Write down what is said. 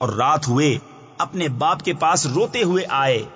और रात हुए अपने बाप के पास रोते हुए आए।